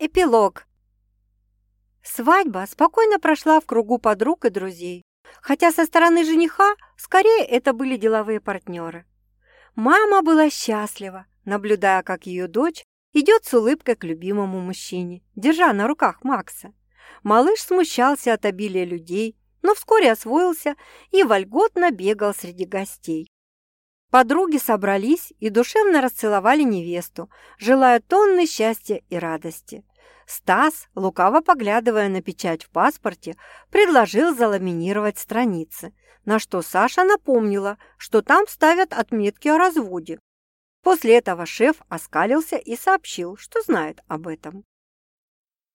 Эпилог. Свадьба спокойно прошла в кругу подруг и друзей, хотя со стороны жениха скорее это были деловые партнеры. Мама была счастлива, наблюдая, как ее дочь идет с улыбкой к любимому мужчине, держа на руках Макса. Малыш смущался от обилия людей, но вскоре освоился и вольготно бегал среди гостей. Подруги собрались и душевно расцеловали невесту, желая тонны счастья и радости. Стас, лукаво поглядывая на печать в паспорте, предложил заламинировать страницы, на что Саша напомнила, что там ставят отметки о разводе. После этого шеф оскалился и сообщил, что знает об этом.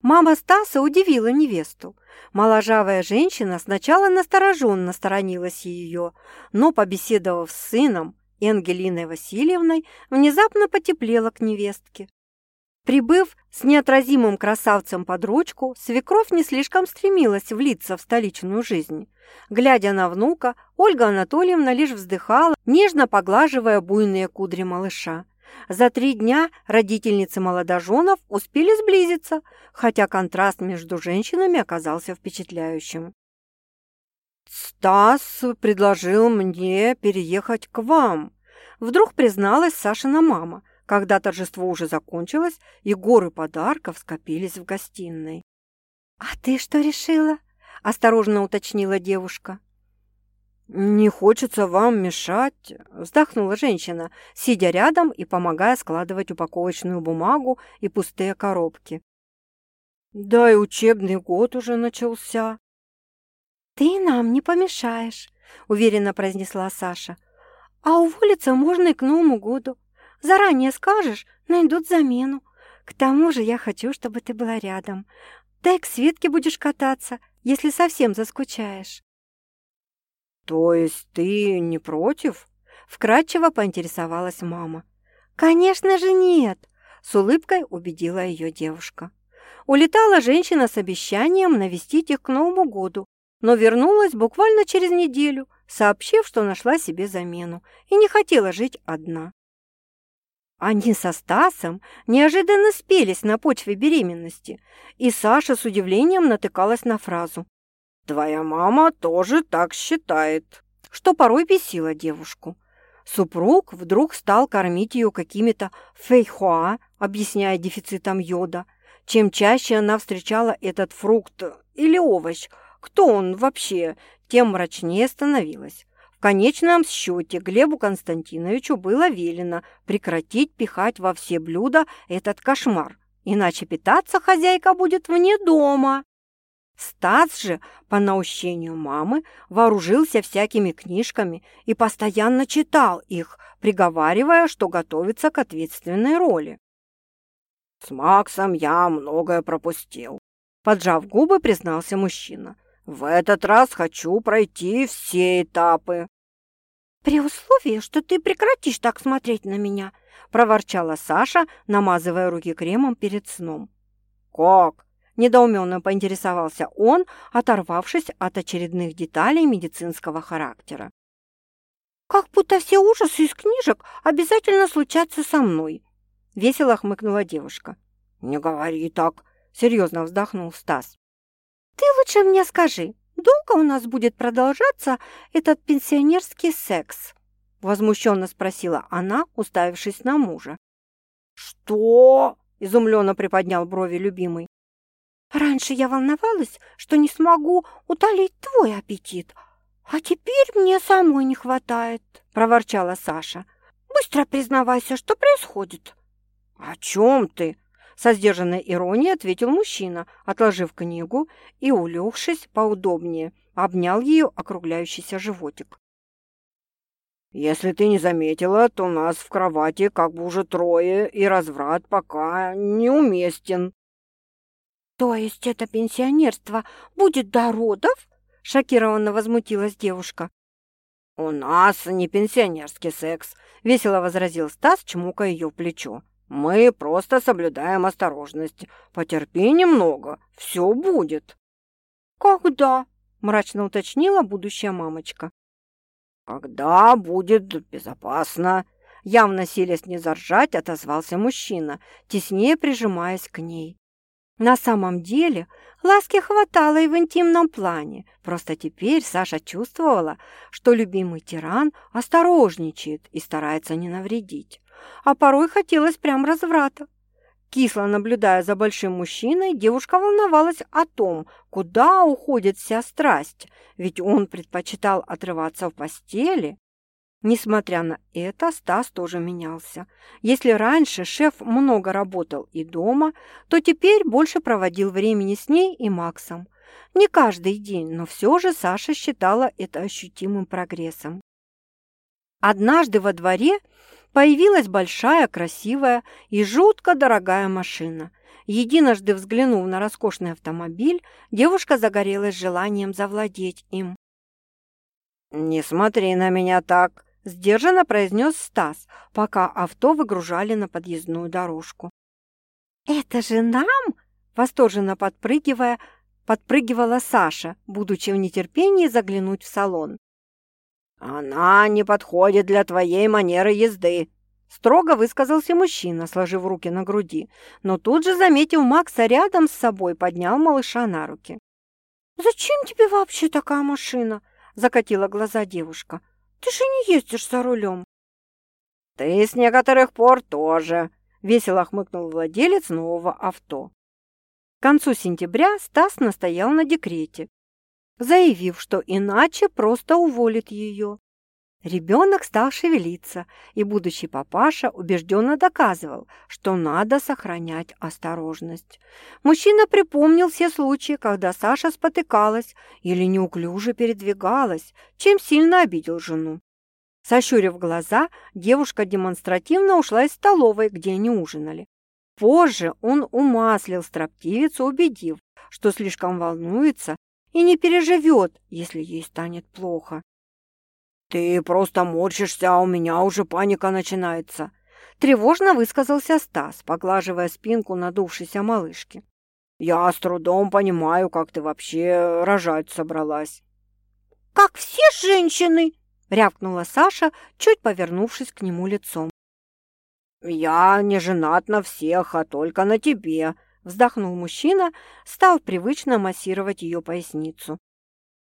Мама Стаса удивила невесту. Моложавая женщина сначала настороженно сторонилась ее, но, побеседовав с сыном, и Ангелиной Васильевной внезапно потеплело к невестке. Прибыв с неотразимым красавцем под ручку, свекровь не слишком стремилась влиться в столичную жизнь. Глядя на внука, Ольга Анатольевна лишь вздыхала, нежно поглаживая буйные кудри малыша. За три дня родительницы молодоженов успели сблизиться, хотя контраст между женщинами оказался впечатляющим. «Стас предложил мне переехать к вам», – вдруг призналась Сашина мама, когда торжество уже закончилось и горы подарков скопились в гостиной. «А ты что решила?» – осторожно уточнила девушка. «Не хочется вам мешать», – вздохнула женщина, сидя рядом и помогая складывать упаковочную бумагу и пустые коробки. «Да и учебный год уже начался. «Ты нам не помешаешь», — уверенно произнесла Саша. «А уволиться можно и к Новому году. Заранее скажешь, найдут замену. К тому же я хочу, чтобы ты была рядом. Да и к Светке будешь кататься, если совсем заскучаешь». «То есть ты не против?» — вкратчиво поинтересовалась мама. «Конечно же нет!» — с улыбкой убедила ее девушка. Улетала женщина с обещанием навестить их к Новому году, но вернулась буквально через неделю, сообщив, что нашла себе замену и не хотела жить одна. Они со Стасом неожиданно спелись на почве беременности, и Саша с удивлением натыкалась на фразу «Твоя мама тоже так считает», что порой бесило девушку. Супруг вдруг стал кормить ее какими-то фейхуа, объясняя дефицитом йода. Чем чаще она встречала этот фрукт или овощ – кто он вообще, тем мрачнее становилось. Конечном счете Глебу Константиновичу было велено прекратить пихать во все блюда этот кошмар, иначе питаться хозяйка будет вне дома. Стас же, по наущению мамы, вооружился всякими книжками и постоянно читал их, приговаривая, что готовится к ответственной роли. «С Максом я многое пропустил», – поджав губы, признался мужчина. В этот раз хочу пройти все этапы». «При условии, что ты прекратишь так смотреть на меня», – проворчала Саша, намазывая руки кремом перед сном. «Как?» – недоуменно поинтересовался он, оторвавшись от очередных деталей медицинского характера. «Как будто все ужасы из книжек обязательно случатся со мной», – весело хмыкнула девушка. «Не говори так», – серьезно вздохнул Стас. Ты лучше мне скажи, долго у нас будет продолжаться этот пенсионерский секс?» Возмущенно спросила она, уставившись на мужа. «Что?» – изумленно приподнял брови любимый. «Раньше я волновалась, что не смогу утолить твой аппетит, а теперь мне самой не хватает», – проворчала Саша. «Быстро признавайся, что происходит». «О чем ты?» Со сдержанной иронией ответил мужчина, отложив книгу и, улегшись поудобнее, обнял ее округляющийся животик. «Если ты не заметила, то нас в кровати как бы уже трое, и разврат пока неуместен». «То есть это пенсионерство будет до родов?» – шокированно возмутилась девушка. «У нас не пенсионерский секс», – весело возразил Стас, чмукая ее в плечо. Мы просто соблюдаем осторожность. Потерпи немного, все будет». «Когда?» – мрачно уточнила будущая мамочка. «Когда будет безопасно?» Явно силясь не заржать, отозвался мужчина, теснее прижимаясь к ней. На самом деле ласки хватало и в интимном плане, просто теперь Саша чувствовала, что любимый тиран осторожничает и старается не навредить, а порой хотелось прям разврата. Кисло наблюдая за большим мужчиной, девушка волновалась о том, куда уходит вся страсть, ведь он предпочитал отрываться в постели. Несмотря на это, Стас тоже менялся. Если раньше шеф много работал и дома, то теперь больше проводил времени с ней и Максом. Не каждый день, но все же Саша считала это ощутимым прогрессом. Однажды во дворе появилась большая, красивая и жутко дорогая машина. Единожды взглянув на роскошный автомобиль, девушка загорелась желанием завладеть им. «Не смотри на меня так!» – сдержанно произнес Стас, пока авто выгружали на подъездную дорожку. «Это же нам?» – восторженно подпрыгивая, подпрыгивала Саша, будучи в нетерпении заглянуть в салон. «Она не подходит для твоей манеры езды», — строго высказался мужчина, сложив руки на груди, но тут же, заметив Макса рядом с собой, поднял малыша на руки. «Зачем тебе вообще такая машина?» — закатила глаза девушка. «Ты же не ездишь за рулем». «Ты с некоторых пор тоже», — весело хмыкнул владелец нового авто. К концу сентября Стас настоял на декрете, заявив, что иначе просто уволит ее. Ребенок стал шевелиться, и будущий папаша убежденно доказывал, что надо сохранять осторожность. Мужчина припомнил все случаи, когда Саша спотыкалась или неуклюже передвигалась, чем сильно обидел жену. Сощурив глаза, девушка демонстративно ушла из столовой, где они ужинали. Позже он умаслил строптивицу, убедив, что слишком волнуется и не переживет, если ей станет плохо. «Ты просто морщишься, а у меня уже паника начинается», – тревожно высказался Стас, поглаживая спинку надувшейся малышки. «Я с трудом понимаю, как ты вообще рожать собралась». «Как все женщины!» – рявкнула Саша, чуть повернувшись к нему лицом. «Я не женат на всех, а только на тебе», Вздохнул мужчина, стал привычно массировать ее поясницу.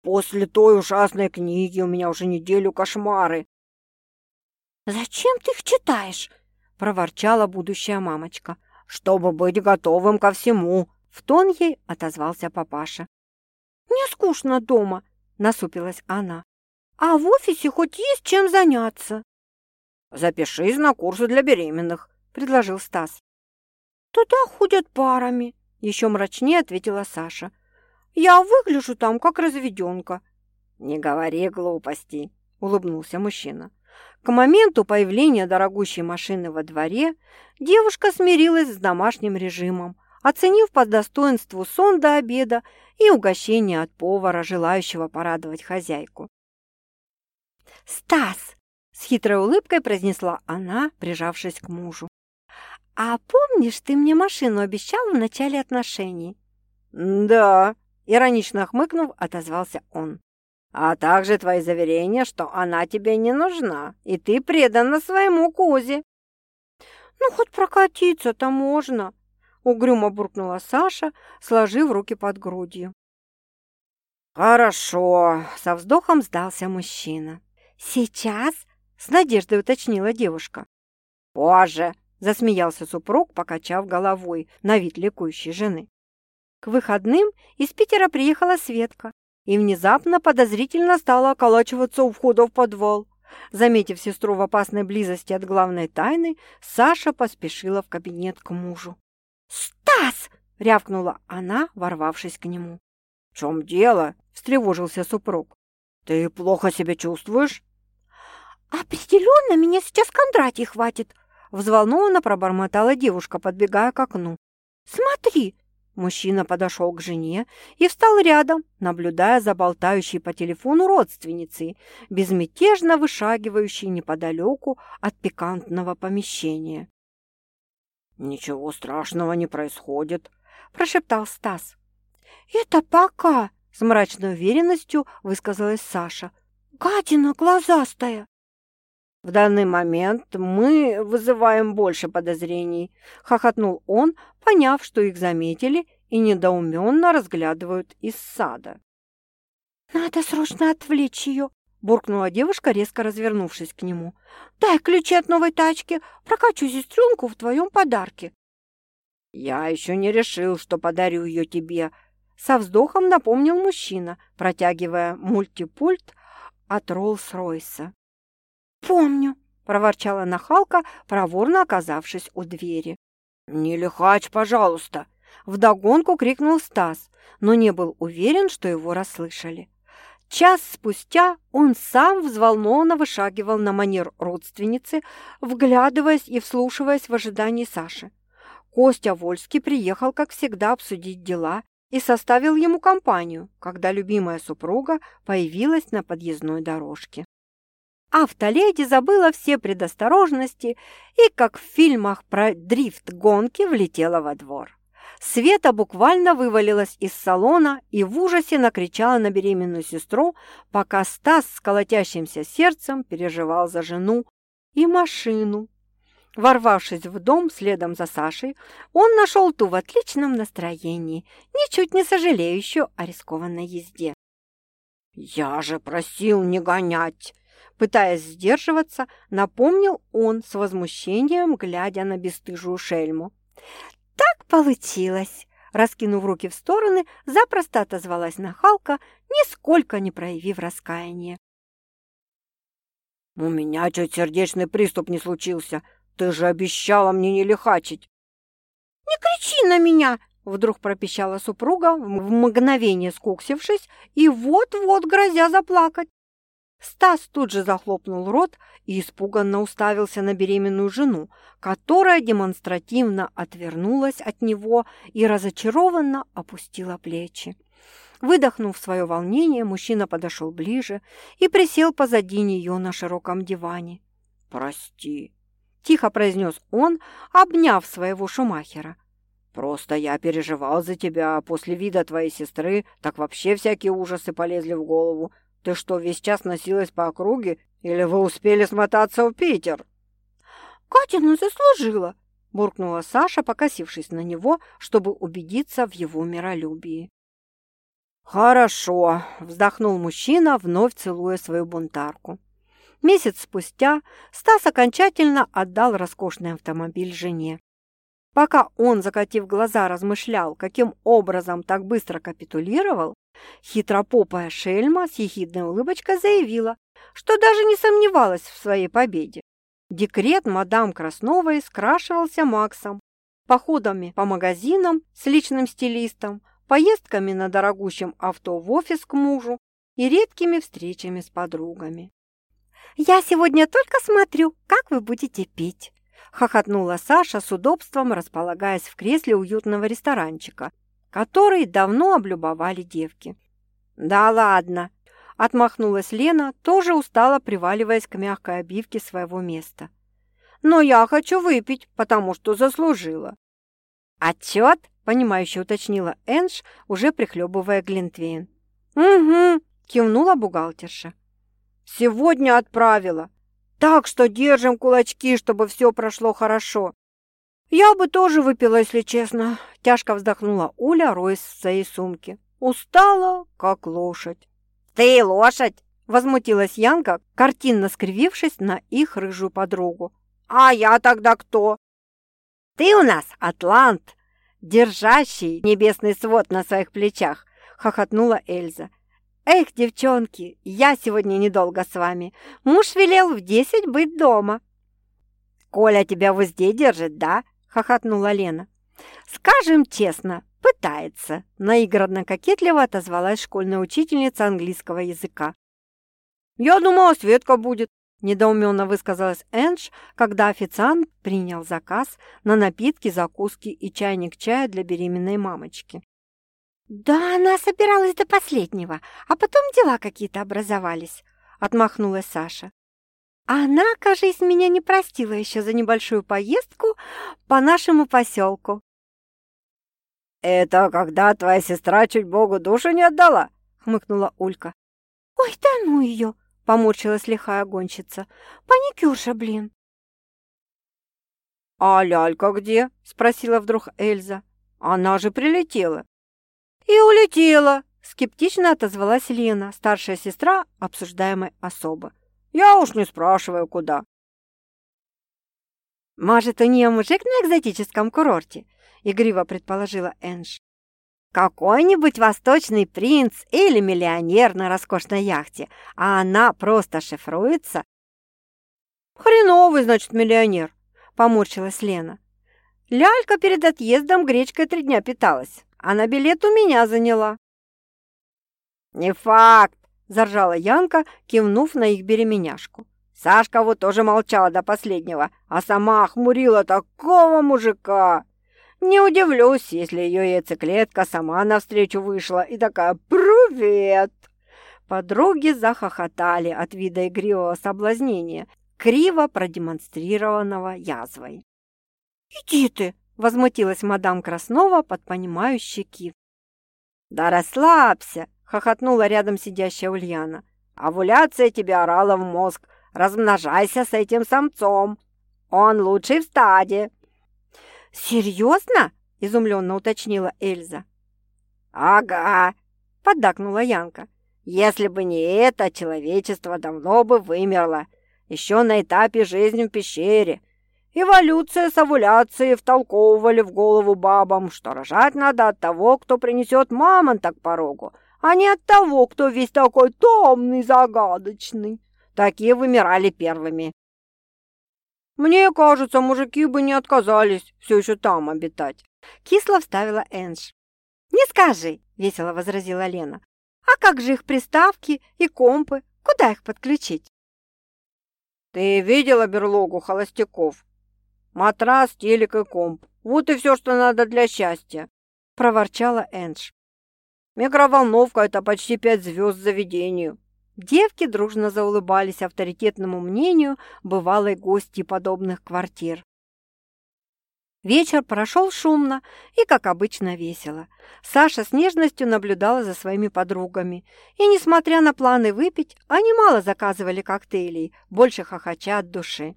«После той ужасной книги у меня уже неделю кошмары». «Зачем ты их читаешь?» – проворчала будущая мамочка. «Чтобы быть готовым ко всему», – в тон ей отозвался папаша. «Мне скучно дома», – насупилась она. «А в офисе хоть есть чем заняться». «Запишись на курсы для беременных», – предложил Стас. «Туда ходят парами», — еще мрачнее ответила Саша. «Я выгляжу там, как разведенка». «Не говори глупостей», — улыбнулся мужчина. К моменту появления дорогущей машины во дворе девушка смирилась с домашним режимом, оценив по достоинству сон до обеда и угощение от повара, желающего порадовать хозяйку. «Стас!» – с хитрой улыбкой произнесла она, прижавшись к мужу. «А помнишь, ты мне машину обещал в начале отношений?» «Да», — иронично хмыкнув, отозвался он. «А также твои заверения, что она тебе не нужна, и ты предана своему Кузе». «Ну, хоть прокатиться-то можно», — угрюмо буркнула Саша, сложив руки под грудью. «Хорошо», — со вздохом сдался мужчина. «Сейчас?» — с надеждой уточнила девушка. «Позже», засмеялся супруг, покачав головой на вид ликующей жены. К выходным из Питера приехала Светка и внезапно подозрительно стала околачиваться у входа в подвал. Заметив сестру в опасной близости от главной тайны, Саша поспешила в кабинет к мужу. «Стас!» — рявкнула она, ворвавшись к нему. «В чем дело?» — встревожился супруг. «Ты плохо себя чувствуешь?» «Определенно меня сейчас Кондратий хватит!» Взволнованно пробормотала девушка, подбегая к окну. «Смотри!» Мужчина подошел к жене и встал рядом, наблюдая за болтающей по телефону родственницей, безмятежно вышагивающей неподалеку от пикантного помещения. «Ничего страшного не происходит», – прошептал Стас. «Это пока», – с мрачной уверенностью высказалась Саша. «Гадина глазастая». «В данный момент мы вызываем больше подозрений», — хохотнул он, поняв, что их заметили и недоуменно разглядывают из сада. «Надо срочно отвлечь ее!» – буркнула девушка, резко развернувшись к нему. «Дай ключи от новой тачки, прокачу сестренку в твоем подарке». «Я еще не решил, что подарю ее тебе», – со вздохом напомнил мужчина, протягивая мультипульт от Роллс-Ройса. «Помню», – проворчала нахалка, проворно оказавшись у двери. «Не лихач, пожалуйста!» – вдогонку крикнул Стас, но не был уверен, что его расслышали. Час спустя он сам взволнованно вышагивал на манер родственницы, вглядываясь и вслушиваясь в ожидании Саши. Костя Вольский приехал, как всегда, обсудить дела и составил ему компанию, когда любимая супруга появилась на подъездной дорожке. Автоледи забыла все предосторожности и, как в фильмах про дрифт-гонки, влетела во двор. Света буквально вывалилась из салона и в ужасе накричала на беременную сестру, пока Стас с колотящимся сердцем переживал за жену и машину. Ворвавшись в дом следом за Сашей, он нашел ту в отличном настроении, ничуть не сожалеющую о рискованной езде. «Я же просил не гонять!» Пытаясь сдерживаться, напомнил он с возмущением, глядя на бесстыжую шельму. «Так получилось!» Раскинув руки в стороны, запросто отозвалась нахалка, нисколько не проявив раскаяния. «У меня чуть сердечный приступ не случился. Ты же обещала мне не лихачить!» «Не кричи на меня!» Вдруг пропищала супруга, в мгновение скуксившись и вот-вот грозя заплакать. Стас тут же захлопнул рот и испуганно уставился на беременную жену, которая демонстративно отвернулась от него и разочарованно опустила плечи. Выдохнув свое волнение, мужчина подошел ближе и присел позади нее на широком диване. «Прости», – тихо произнес он, обняв своего шумахера. «Просто я переживал за тебя. После вида твоей сестры так вообще всякие ужасы полезли в голову. Ты что, весь час носилась по округе? Или вы успели смотаться в Питер?» «Катина заслужила!» – буркнула Саша, покосившись на него, чтобы убедиться в его миролюбии. «Хорошо», – вздохнул мужчина, вновь целуя свою бунтарку. Месяц спустя Стас окончательно отдал роскошный автомобиль жене. Пока он, закатив глаза, размышлял, каким образом так быстро капитулировал, хитропопая шельма с ехидной улыбочкой заявила, что даже не сомневалась в своей победе. Декрет мадам Красновой скрашивался Максом, походами по магазинам с личным стилистом, поездками на дорогущем авто в офис к мужу и редкими встречами с подругами. «Я сегодня только смотрю, как вы будете пить», – хохотнула Саша с удобством, располагаясь в кресле уютного ресторанчика, который давно облюбовали девки. «Да ладно!» – отмахнулась Лена, тоже устало приваливаясь к мягкой обивке своего места. «Но я хочу выпить, потому что заслужила». «Отчет?» – понимающе уточнила Энж, уже прихлебывая Глинтвейн. «Угу», – кивнула бухгалтерша. «Сегодня отправила. Так что держим кулачки, чтобы все прошло хорошо. Я бы тоже выпила, если честно. Тяжко вздохнула Уля, роясь в своей сумке. Устала, как лошадь. Ты лошадь? Возмутилась Янка, картинно скривившись на их рыжую подругу. А я тогда кто? Ты у нас атлант, держащий небесный свод на своих плечах, хохотнула Эльза. «Эх, девчонки, я сегодня недолго с вами. Муж велел в десять быть дома». «Коля тебя в узде держит, да?» – хохотнула Лена. «Скажем честно, пытается», – наигранно кокетливо отозвалась школьная учительница английского языка. «Я думала, Светка будет», – недоуменно высказалась Эндж, когда официант принял заказ на напитки, закуски и чайник чая для беременной мамочки. «Да она собиралась до последнего, а потом дела какие-то образовались», — отмахнулась Саша. «Она, кажется, меня не простила еще за небольшую поездку по нашему поселку». «Это когда твоя сестра чуть Богу душу не отдала?» — хмыкнула Улька. «Ой, да ну ее!» — поморщилась лихая гонщица. «Паникюрша, блин!» «А лялька где?» — спросила вдруг Эльза. Она же прилетела». «И улетела», — скептично отозвалась Лена, старшая сестра обсуждаемой особы. «Я уж не спрашиваю, куда». «Может, у нее мужик на экзотическом курорте?» — игриво предположила Энж. «Какой-нибудь восточный принц или миллионер на роскошной яхте, а она просто шифруется?» «Хреновый, значит, миллионер», — поморщилась Лена. «Лялька перед отъездом гречкой три дня питалась, а на билет у меня заняла». «Не факт!» – заржала Янка, кивнув на их беременяшку. Сашка вот тоже молчала до последнего, а сама охмурила такого мужика. Не удивлюсь, если ее яйцеклетка сама навстречу вышла и такая «Привет!». Подруги захохотали от вида игривого соблазнения, криво продемонстрированного язвой. «Иди ты!» – возмутилась мадам Краснова под понимающий кив. «Да расслабься!» – хохотнула рядом сидящая Ульяна. «Овуляция тебе орала в мозг, Размножайся с этим самцом. Он лучший в стаде». «Серьезно?» – изумленно уточнила Эльза. «Ага», – поддакнула Янка. «Если бы не это, человечество давно бы вымерло. Еще на этапе жизни в пещере. Эволюция с овуляцией втолковывали в голову бабам, что рожать надо от того, кто принесет мамонта к порогу, а не от того, кто весь такой томный, загадочный. Такие вымирали первыми. Мне кажется, мужики бы не отказались все еще там обитать. Кисло вставила Эндж. «Не скажи!» – весело возразила Лена. «А как же их приставки и компы? Куда их подключить?» «Ты видела берлогу холостяков? Матрас, телек и комп. Вот и все, что надо для счастья!» – проворчала Эндж. «Микроволновка – это почти пять звезд заведению. Девки дружно заулыбались авторитетному мнению бывалой гости подобных квартир. Вечер прошел шумно и, как обычно, весело. Саша с нежностью наблюдала за своими подругами. И, несмотря на планы выпить, они мало заказывали коктейлей, больше хохоча от души.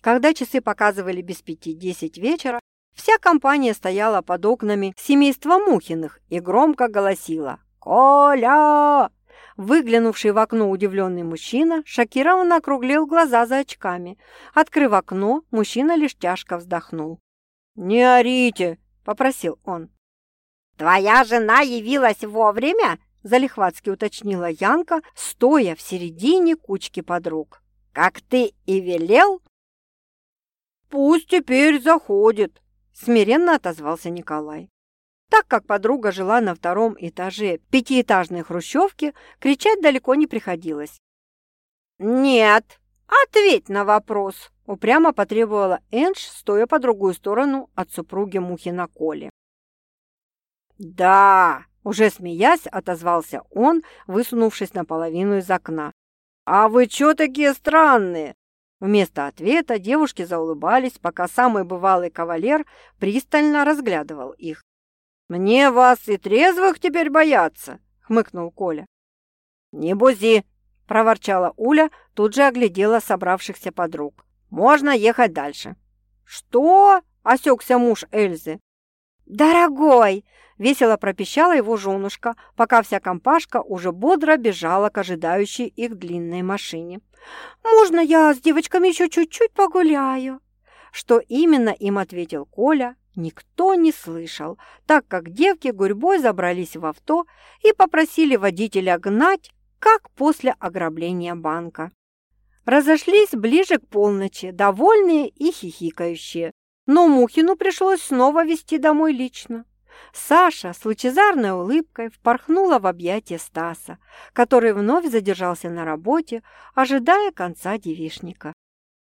Когда часы показывали без пяти десять вечера, вся компания стояла под окнами семейства Мухиных и громко голосила «Коля!». Выглянувший в окно удивленный мужчина шокированно округлил глаза за очками. Открыв окно, мужчина лишь тяжко вздохнул. «Не орите!» – попросил он. «Твоя жена явилась вовремя?» – залихватски уточнила Янка, стоя в середине кучки подруг. «Как ты и велел?» «Пусть теперь заходит», – смиренно отозвался Николай. Так как подруга жила на втором этаже пятиэтажной хрущевки, кричать далеко не приходилось. «Нет, ответь на вопрос!» – упрямо потребовала Эндж, стоя по другую сторону от супруги Мухина Коли. «Да!» – уже смеясь, отозвался он, высунувшись наполовину из окна. «А вы чё такие странные?» Вместо ответа девушки заулыбались, пока самый бывалый кавалер пристально разглядывал их. «Мне вас и трезвых теперь бояться!» — хмыкнул Коля. «Не бузи!» — проворчала Уля, тут же оглядела собравшихся подруг. «Можно ехать дальше». «Что?» — осекся муж Эльзы. «Дорогой!» — весело пропищала его женушка, пока вся компашка уже бодро бежала к ожидающей их длинной машине. «Можно я с девочками еще чуть-чуть погуляю?» Что именно им ответил Коля, никто не слышал, так как девки гурьбой забрались в авто и попросили водителя гнать, как после ограбления банка. Разошлись ближе к полночи, довольные и хихикающие, но Мухину пришлось снова вести домой лично. Саша с лучезарной улыбкой впорхнула в объятия Стаса, который вновь задержался на работе, ожидая конца девишника.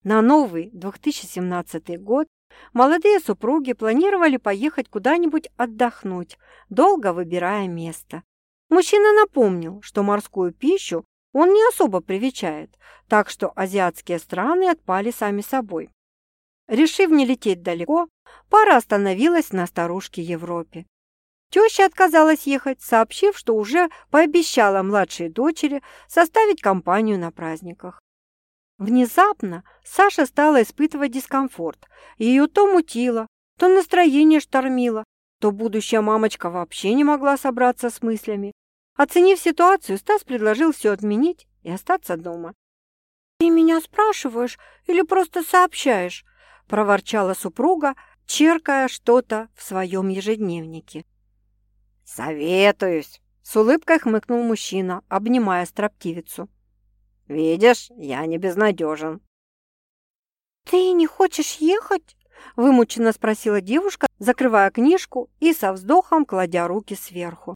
На новый 2017 год молодые супруги планировали поехать куда-нибудь отдохнуть, долго выбирая место. Мужчина напомнил, что морскую пищу он не особо привечает, так что азиатские страны отпали сами собой. Решив не лететь далеко, пара остановилась на старушке Европе. Теща отказалась ехать, сообщив, что уже пообещала младшей дочери составить компанию на праздниках. Внезапно Саша стала испытывать дискомфорт. Ее то мутило, то настроение штормило, что будущая мамочка вообще не могла собраться с мыслями. Оценив ситуацию, Стас предложил все отменить и остаться дома. «Ты меня спрашиваешь или просто сообщаешь?» – проворчала супруга, черкая что-то в своем ежедневнике. «Советуюсь!» – с улыбкой хмыкнул мужчина, обнимая строптивицу. «Видишь, я не безнадежен». «Ты не хочешь ехать?» – вымученно спросила девушка, закрывая книжку и со вздохом кладя руки сверху.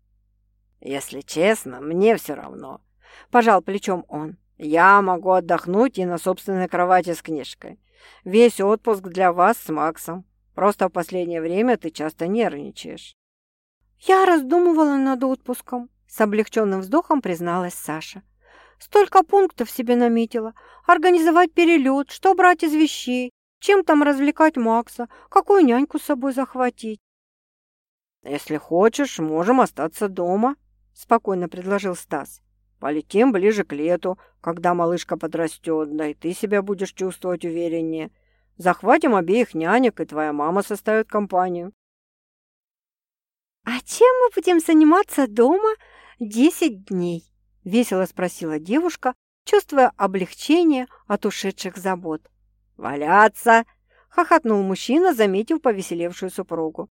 «Если честно, мне все равно», – пожал плечом он. «Я могу отдохнуть и на собственной кровати с книжкой. Весь отпуск для вас с Максом. Просто в последнее время ты часто нервничаешь». «Я раздумывала над отпуском», – с облегченным вздохом призналась Саша. «Столько пунктов себе наметила. Организовать перелет, что брать из вещей, чем там развлекать Макса, какую няньку с собой захватить». «Если хочешь, можем остаться дома», – спокойно предложил Стас. «Полетим ближе к лету, когда малышка подрастет, да и ты себя будешь чувствовать увереннее. Захватим обеих нянек, и твоя мама составит компанию». «А чем мы будем заниматься дома десять дней?» – весело спросила девушка, чувствуя облегчение от ушедших забот. «Валяться!» – хохотнул мужчина, заметив повеселевшую супругу.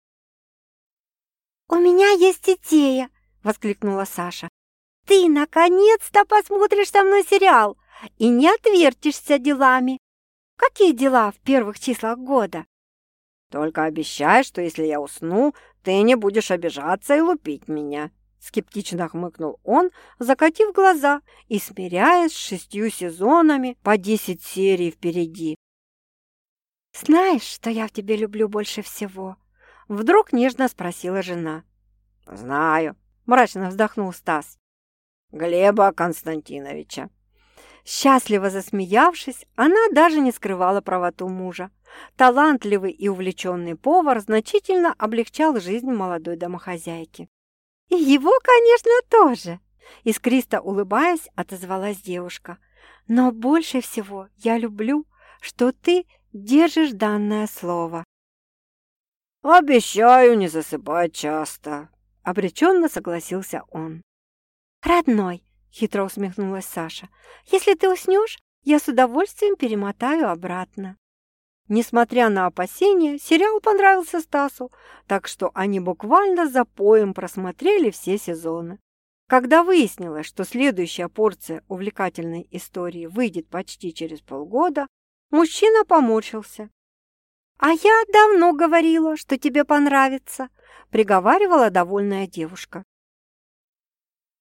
«У меня есть идея!» – воскликнула Саша. «Ты наконец-то посмотришь со мной сериал и не отвертишься делами. Какие дела в первых числах года?» «Только обещай, что если я усну, ты не будешь обижаться и лупить меня», — скептично хмыкнул он, закатив глаза и смиряясь с шестью сезонами по десять серий впереди. «Знаешь, что я в тебе люблю больше всего?» — вдруг нежно спросила жена. «Знаю», — мрачно вздохнул Стас. «Глеба Константиновича». Счастливо засмеявшись, она даже не скрывала правоту мужа. Талантливый и увлеченный повар значительно облегчал жизнь молодой домохозяйки. «И его, конечно, тоже!» Искристо улыбаясь, отозвалась девушка. «Но больше всего я люблю, что ты держишь данное слово». «Обещаю не засыпать часто», — обреченно согласился он. «Родной», — хитро усмехнулась Саша, «если ты уснешь, я с удовольствием перемотаю обратно». Несмотря на опасения, сериал понравился Стасу, так что они буквально за поем просмотрели все сезоны. Когда выяснилось, что следующая порция увлекательной истории выйдет почти через полгода, мужчина поморщился. «А я давно говорила, что тебе понравится», — приговаривала довольная девушка.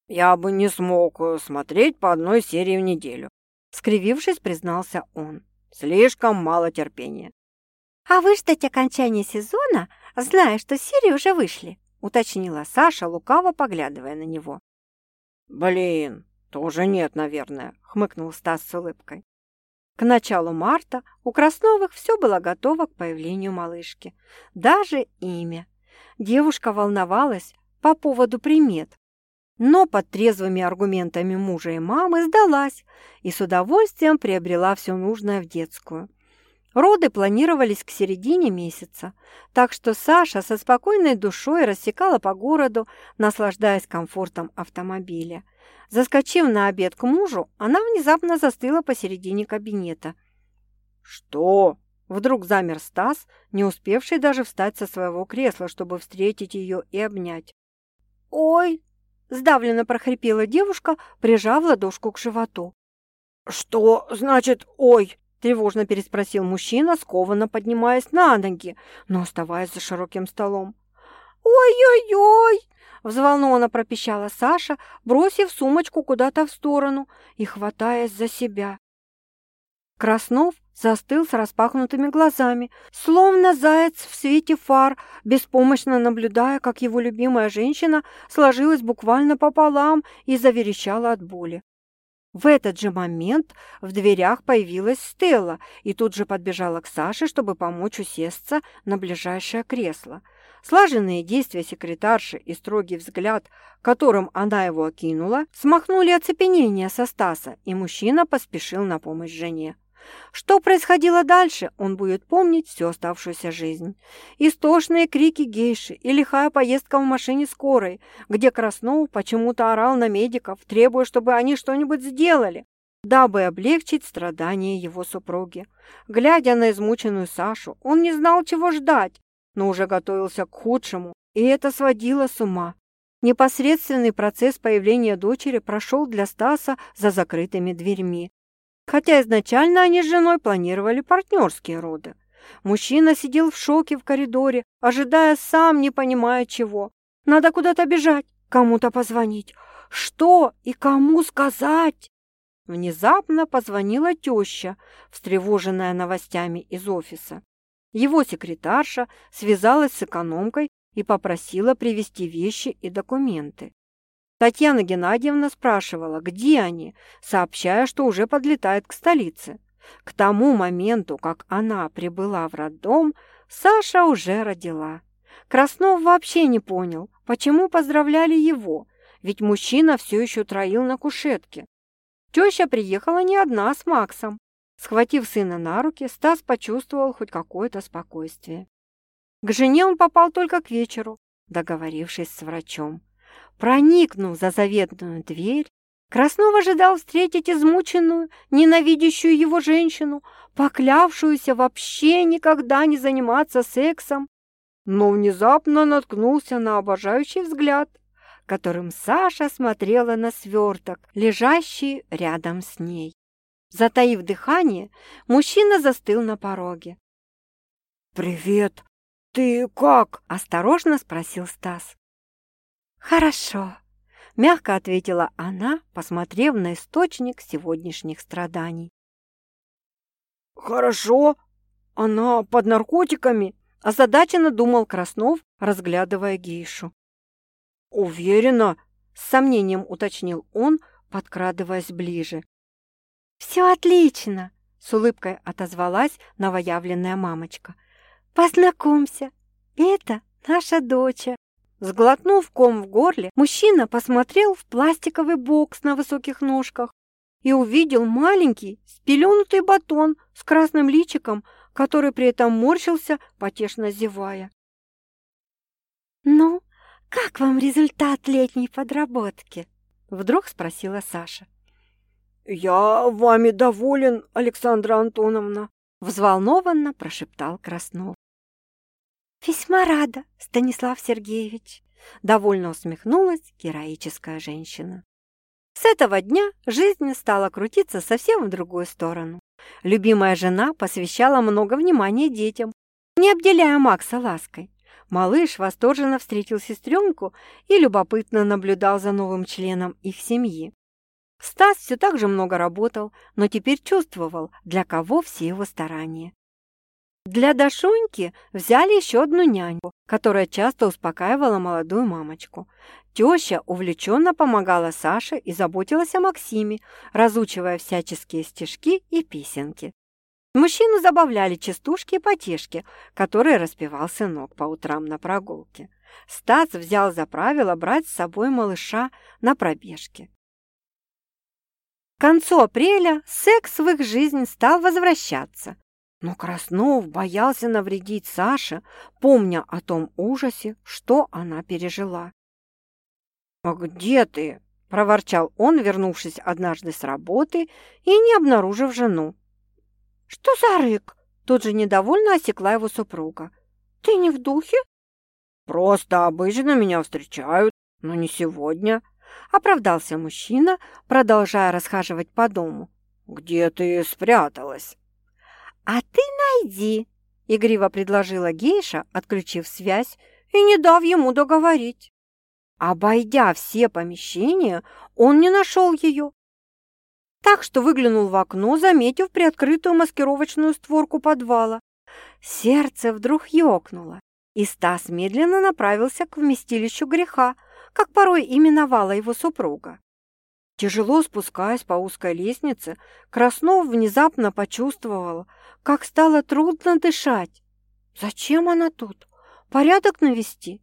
«Я бы не смог смотреть по одной серии в неделю», — скривившись, признался он. Слишком мало терпения. «А выждать окончания сезона, зная, что серии уже вышли», уточнила Саша, лукаво поглядывая на него. «Блин, тоже нет, наверное», хмыкнул Стас с улыбкой. К началу марта у Красновых все было готово к появлению малышки. Даже имя. Девушка волновалась по поводу примет, но под трезвыми аргументами мужа и мамы сдалась и с удовольствием приобрела все нужное в детскую. Роды планировались к середине месяца, так что Саша со спокойной душой рассекала по городу, наслаждаясь комфортом автомобиля. Заскочив на обед к мужу, она внезапно застыла посередине кабинета. «Что?» – вдруг замер Стас, не успевший даже встать со своего кресла, чтобы встретить ее и обнять. «Ой!» Сдавленно прохрипела девушка, прижав ладошку к животу. «Что значит «ой»?» – тревожно переспросил мужчина, скованно поднимаясь на ноги, но оставаясь за широким столом. «Ой-ой-ой!» – взволнованно пропищала Саша, бросив сумочку куда-то в сторону и хватаясь за себя. Краснов застыл с распахнутыми глазами, словно заяц в свете фар, беспомощно наблюдая, как его любимая женщина сложилась буквально пополам и заверещала от боли. В этот же момент в дверях появилась Стелла и тут же подбежала к Саше, чтобы помочь усесться на ближайшее кресло. Слаженные действия секретарши и строгий взгляд, которым она его окинула, смахнули оцепенение со Стаса, и мужчина поспешил на помощь жене. Что происходило дальше, он будет помнить всю оставшуюся жизнь. Истошные крики гейши и лихая поездка в машине скорой, где Краснов почему-то орал на медиков, требуя, чтобы они что-нибудь сделали, дабы облегчить страдания его супруги. Глядя на измученную Сашу, он не знал, чего ждать, но уже готовился к худшему, и это сводило с ума. Непосредственный процесс появления дочери прошел для Стаса за закрытыми дверьми. Хотя изначально они с женой планировали партнерские роды. Мужчина сидел в шоке в коридоре, ожидая сам, не понимая чего. Надо куда-то бежать, кому-то позвонить. Что и кому сказать? Внезапно позвонила теща, встревоженная новостями из офиса. Его секретарша связалась с экономкой и попросила привезти вещи и документы. Татьяна Геннадьевна спрашивала, где они, сообщая, что уже подлетает к столице. К тому моменту, как она прибыла в роддом, Саша уже родила. Краснов вообще не понял, почему поздравляли его, ведь мужчина все еще троил на кушетке. Теща приехала не одна с Максом. Схватив сына на руки, Стас почувствовал хоть какое-то спокойствие. К жене он попал только к вечеру, договорившись с врачом. Проникнув за заветную дверь, Краснов ожидал встретить измученную, ненавидящую его женщину, поклявшуюся вообще никогда не заниматься сексом, но внезапно наткнулся на обожающий взгляд, которым Саша смотрела на сверток, лежащий рядом с ней. Затаив дыхание, мужчина застыл на пороге. «Привет!» «Ты как?» – осторожно спросил Стас. «Хорошо», – мягко ответила она, посмотрев на источник сегодняшних страданий. «Хорошо? Она под наркотиками?» – озадаченно думал Краснов, разглядывая гейшу. «Уверена?» – с сомнением уточнил он, подкрадываясь ближе. «Все отлично!» – с улыбкой отозвалась новоявленная мамочка – «Познакомься, это наша дочь». Сглотнув ком в горле, мужчина посмотрел в пластиковый бокс на высоких ножках и увидел маленький спеленутый батон с красным личиком, который при этом морщился, потешно зевая. «Ну, как вам результат летней подработки?» Вдруг спросила Саша. «Я вами доволен, Александра Антоновна», взволнованно прошептал Краснов. «Весьма рада, Станислав Сергеевич!» Довольно усмехнулась героическая женщина. С этого дня жизнь стала крутиться совсем в другую сторону. Любимая жена посвящала много внимания детям, не обделяя Макса лаской. Малыш восторженно встретил сестренку и любопытно наблюдал за новым членом их семьи. Стас все так же много работал, но теперь чувствовал, для кого все его старания. Для Дашуньки взяли еще одну няньку, которая часто успокаивала молодую мамочку. Теща увлеченно помогала Саше и заботилась о Максиме, разучивая всяческие стишки и песенки. Мужчину забавляли частушки и потешки, которые распевал сынок по утрам на прогулке. Стас взял за правило брать с собой малыша на пробежке. К концу апреля секс в их жизнь стал возвращаться. Но Краснов боялся навредить Саше, помня о том ужасе, что она пережила. «А где ты?» – проворчал он, вернувшись однажды с работы и не обнаружив жену. «Что за рык?» – тут же недовольно осекла его супруга. «Ты не в духе?» «Просто обычно меня встречают, но не сегодня», – оправдался мужчина, продолжая расхаживать по дому. «Где ты спряталась?» «А ты найди!» — игриво предложила гейша, отключив связь и не дав ему договорить. Обойдя все помещения, он не нашел ее. Так что выглянул в окно, заметив приоткрытую маскировочную створку подвала. Сердце вдруг ёкнуло, и Стас медленно направился к вместилищу греха, как порой именовала его супруга. Тяжело спускаясь по узкой лестнице, Краснов внезапно почувствовал, как стало трудно дышать. Зачем она тут? Порядок навести?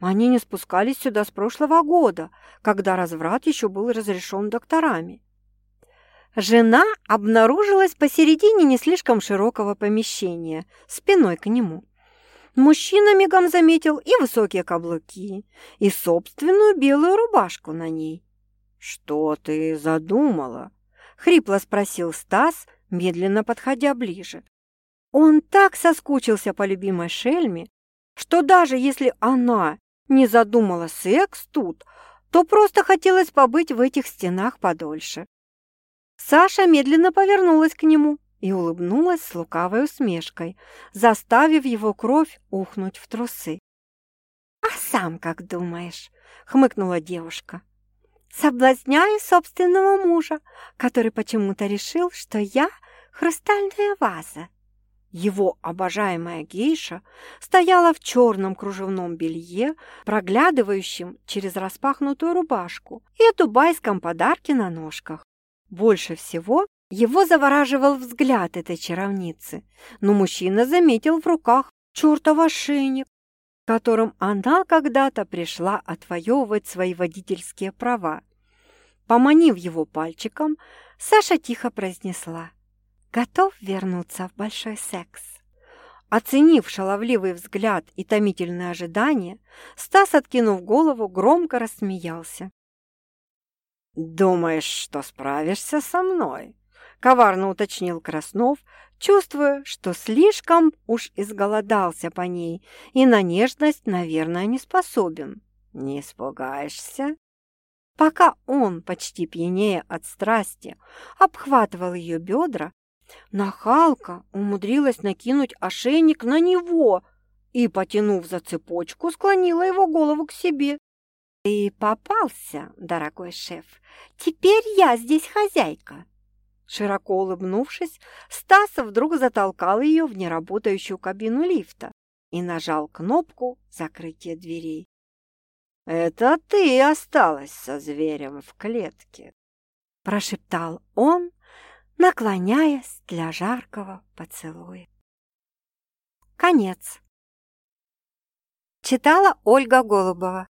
Они не спускались сюда с прошлого года, когда разврат еще был разрешен докторами. Жена обнаружилась посередине не слишком широкого помещения, спиной к нему. Мужчина мигом заметил и высокие каблуки, и собственную белую рубашку на ней. «Что ты задумала?» — хрипло спросил Стас, медленно подходя ближе. Он так соскучился по любимой Шельме, что даже если она не задумала секс тут, то просто хотелось побыть в этих стенах подольше. Саша медленно повернулась к нему и улыбнулась с лукавой усмешкой, заставив его кровь ухнуть в трусы. «А сам как думаешь?» — хмыкнула девушка. «Соблазняю собственного мужа, который почему-то решил, что я хрустальная ваза». Его обожаемая гейша стояла в черном кружевном белье, проглядывающем через распахнутую рубашку и дубайском подарке на ножках. Больше всего его завораживал взгляд этой чаровницы, но мужчина заметил в руках чертов ошейник, которым она когда-то пришла отвоевывать свои водительские права. Поманив его пальчиком, Саша тихо произнесла «Готов вернуться в большой секс?» Оценив шаловливый взгляд и томительное ожидание, Стас, откинув голову, громко рассмеялся. «Думаешь, что справишься со мной?» — коварно уточнил Краснов, чувствуя, что слишком уж изголодался по ней и на нежность, наверное, не способен. «Не испугаешься?» Пока он, почти пьянее от страсти, обхватывал ее бедра, нахалка умудрилась накинуть ошейник на него и, потянув за цепочку, склонила его голову к себе. «Ты попался, дорогой шеф. Теперь я здесь хозяйка». Широко улыбнувшись, Стасов вдруг затолкал ее в неработающую кабину лифта и нажал кнопку закрытия дверей. «Это ты осталась со зверем в клетке», – прошептал он, наклоняясь для жаркого поцелуя. Конец. Читала Ольга Голубова.